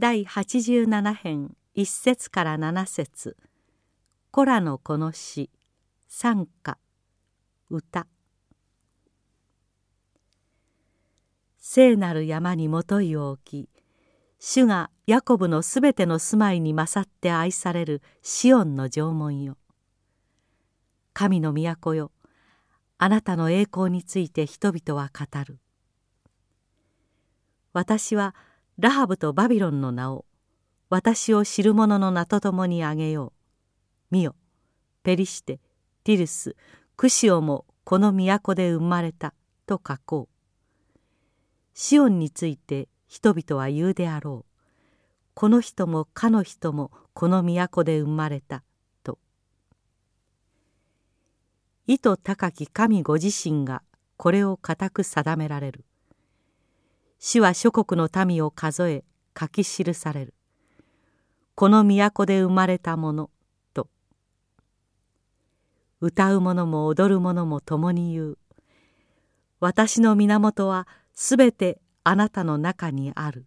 第87編1節から7節「コラのこの詩」「賛歌」「歌」聖なる山にもといを置き主がヤコブのすべての住まいに勝って愛されるシオンの縄文よ。神の都よ。あなたの栄光について人々は語る。私はラハブとバビロンの名を私を知る者の名とともにあげよう。見よペリシテティルスクシオもこの都で生まれたと書こう。シオンについて人々は言うであろう。この人もかの人もこの都で生まれたと。意図高き神ご自身がこれを固く定められる。主は諸国の民を数え書き記される。この都で生まれたものと。歌う者も踊る者も共に言う。私の源はすべてあなたの中にある。